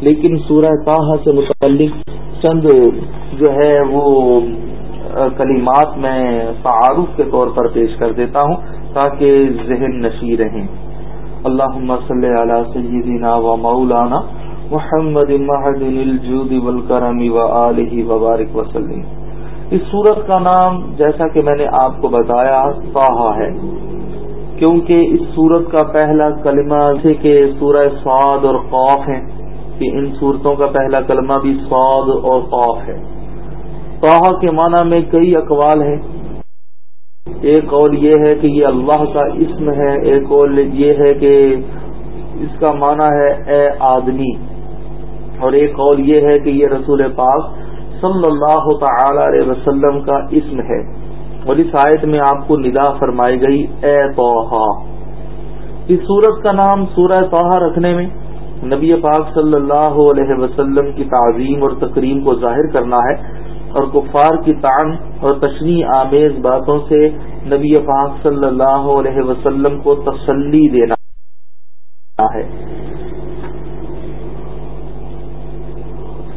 لیکن سورہ تاہا سے متعلق چند جو ہے وہ کلمات میں تعارف کے طور پر پیش کر دیتا ہوں تاکہ ذہن نشی رہیں۔ اللہ صلی علی سیدنا و مولانا محمد الجود والکرم و علیہ وبارک وسلم۔ اس صورت کا نام جیسا کہ میں نے آپ کو بتایا طاہا ہے، کیونکہ اس صورت کا پہلا کلمہ سے کہ سورہ سعد اور قوف ہیں۔ کہ ان صورتوں کا پہلا کلمہ بھی سعد اور قوف ہے۔ توحا کے معنی میں کئی اقوال ہیں۔ ایک قول یہ ہے کہ یہ اللہ کا اسم ہے، ایک قول یہ ہے کہ اس کا معنی ہے اے آدمی۔ اور ایک قول یہ ہے کہ یہ رسول پاک صلی اللہ تعالی علیہ وسلم کا اسم ہے۔ اور اس آیت میں آپ کو ندا فرمائی گئی، اے توحا اس سورت کا نام سورہ توحا رکھنے میں نبی پاک صلی اللہ علیہ وسلم کی تعظیم اور تقریم کو ظاہر کرنا ہے اور کفار کی تان اور تشریح آمیز باتوں سے نبی پاک صلی اللہ علیہ وسلم کو تسلی دینا ہے۔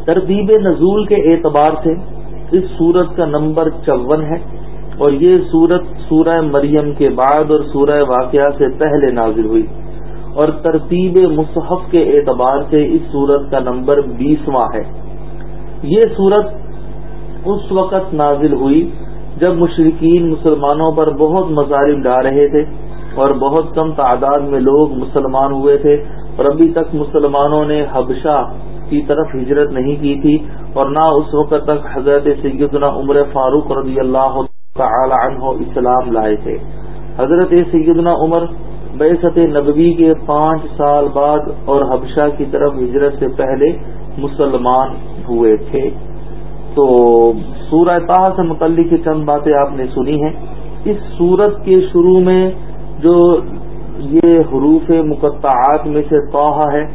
ترتیب نزول کے اعتبار سے اس سورت کا نمبر چون ہے اور یہ سورت سورہ مریم کے بعد اور سورہ واقعہ سے پہلے نازل ہوئی۔ اور ترتیب مصحف کے اعتبار سے اس سورت کا نمبر بیسواں ہے۔ یہ سورت اس وقت نازل ہوئی جب مشرقین مسلمانوں پر بہت مظالم ڈال رہے تھے اور بہت کم تعداد میں لوگ مسلمان ہوئے تھے اور ابھی تک مسلمانوں نے حبشہ کی طرف ہجرت نہیں کی تھی اور نہ اس وقت تک حضرت سیدنا عمر فاروق رضی اللہ تعالی عنہ اسلام لائے تھے۔ حضرت سیدنا عمر بیست نبوی کے پانچ سال بعد اور حبشہ کی طرف ہجرت سے پہلے مسلمان ہوئے تھے۔ تو سورہ تاہ سے متعلق چند باتیں آپ نے سنی ہیں۔ اس سورت کے شروع میں جو یہ حروف مقطعات میں سے توحہ ہے،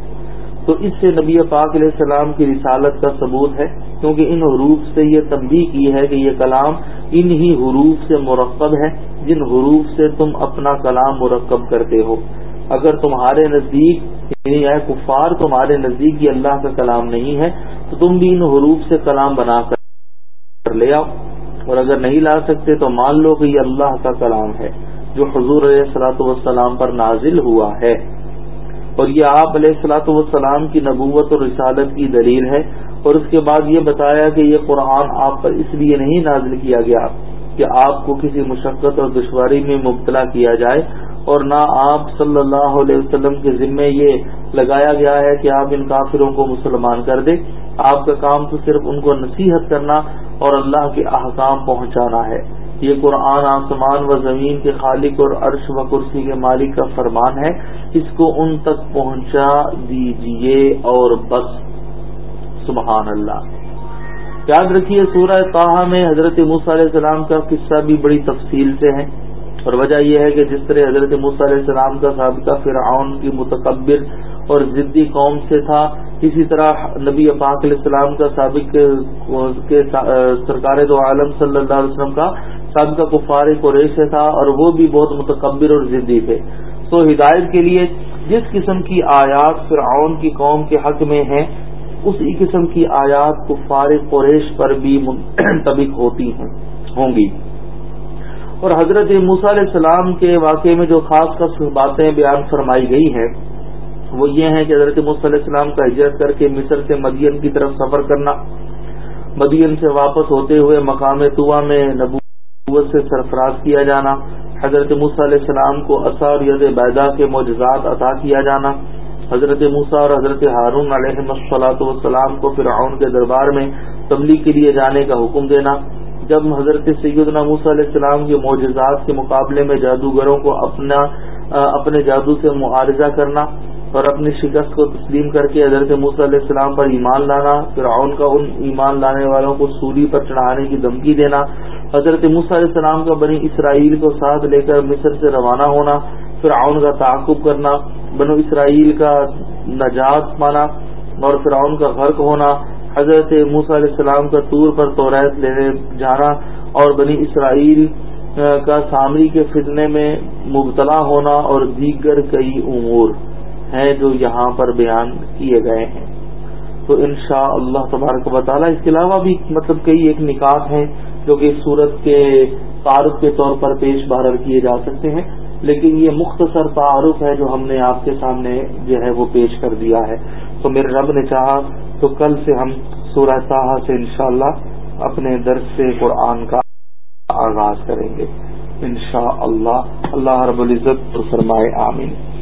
تو اس سے نبی پاک علیہ السلام کی رسالت کا ثبوت ہے۔ کیونکہ ان حروف سے یہ تنبیہ کی ہے کہ یہ کلام ان ہی حروف سے مرکب ہے۔ جن حروف سے تم اپنا کلام مرکب کرتے ہو۔ اگر تمہارے نزدیک یعنی کفار، تمہارے نزدیک یہ اللہ کا کلام نہیں ہے، تو تم بھی ان حروف سے کلام بنا کر لے آؤ۔ اور اگر نہیں لا سکتے، تو مان لو کہ یہ اللہ کا کلام ہے، جو حضور علیہ السلاۃ والسلام پر نازل ہوا ہے۔ اور یہ آپ علیہ السلاۃ والسلام کی نبوت اور رسالت کی دلیل ہے۔ اور اس کے بعد یہ بتایا کہ یہ قرآن آپ پر اس لیے نہیں نازل کیا گیا۔ کہ آپ کو کسی مشقت اور دشواری میں مبتلا کیا جائے اور نہ آپ صلی اللہ علیہ وسلم کے ذمے یہ لگایا گیا ہے کہ آپ ان کافروں کو مسلمان کر دیں آپ کا کام تو صرف ان کو نصیحت کرنا اور اللہ کے احکام پہنچانا ہے۔ یہ قرآن آسمان و زمین کے خالق اور عرش و کرسی کے مالک کا فرمان ہے۔ اس کو ان تک پہنچا دیجیے اور بس۔ سبحان اللہ۔ یاد رکھیے سورہ تاہا میں حضرت موسیٰ علیہ السلام کا قصہ بھی بڑی تفصیل سے ہے۔ اور وجہ یہ ہے کہ جس طرح حضرت موسیٰ علیہ السلام کا سابقہ فرعون کی متقبر اور ضدی قوم سے تھا، اسی طرح نبی پاک علیہ السلام کا سابق کے سرکار دو عالم صلی اللہ علیہ وسلم کا سابقہ کفار قریش سے تھا اور وہ بھی بہت متقبر اور ضدی تھے۔ تو ہدایت کے لیے جس قسم کی آیات فرعون کی قوم کے حق میں ہیں اسی قسم کی آیات کفار قریش پر بھی منطبق ہوتی ہیں، ہوں گی۔ اور حضرت موسیٰ علیہ السلام کے واقعے میں جو خاص خاص باتیں بیان فرمائی گئی ہیں، وہ یہ ہیں کہ حضرت موسیٰ علیہ السلام کا ہجرت کر کے مصر سے مدین کی طرف سفر کرنا، مدین سے واپس ہوتے ہوئے مقام طوا میں نبوت سے سرفراز کیا جانا، حضرت موسیٰ علیہ السلام کو اثر ید بیدا کے معجزات عطا کیا جانا حضرت موسا اور حضرت ہارون علیہ مسلاۃ والسلام کو فرعون کے دربار میں تبلیغ کے لیے جانے کا حکم دینا۔ جب حضرت سیدنا موسیٰ علیہ السلام کے معجزات کے مقابلے میں جادوگروں کو اپنا اپنے جادو سے معارضہ کرنا اور اپنی شکست کو تسلیم کر کے حضرت موسیٰ علیہ السلام پر ایمان لانا، فرعون کا ان ایمان لانے والوں کو سوری پر چڑھانے کی دھمکی دینا، حضرت موسیٰ علیہ السلام کا بنی اسرائیل کو ساتھ لے کر مصر سے روانہ ہونا، فرعون کا تعاقب کرنا بنو اسرائیل کا نجات پانا اور فرعون کا غرق ہونا، حضرت موسیٰ علیہ السلام کا طور پر توریت لینے جانا اور بنی اسرائیل کا سامری کے فتنے میں مبتلا ہونا اور دیگر کئی امور ہیں جو یہاں پر بیان کیے گئے ہیں۔ تو ان شاء اللہ تبارک و تعالیٰ اس کے علاوہ بھی مطلب کئی ایک نکات ہیں جو کہ سورت کے تعارف کے طور پر پیش بہر کیے جا سکتے ہیں۔ لیکن یہ مختصر تعارف ہے جو ہم نے آپ کے سامنے جو ہے وہ پیش کر دیا ہے۔ تو میرے رب نے چاہا تو کل سے ہم سورہ تاہا سے انشاءاللہ اپنے درس سے قرآن کا آغاز کریں گے۔ انشاءاللہ۔ اللہ رب العزت فرمائے آمین۔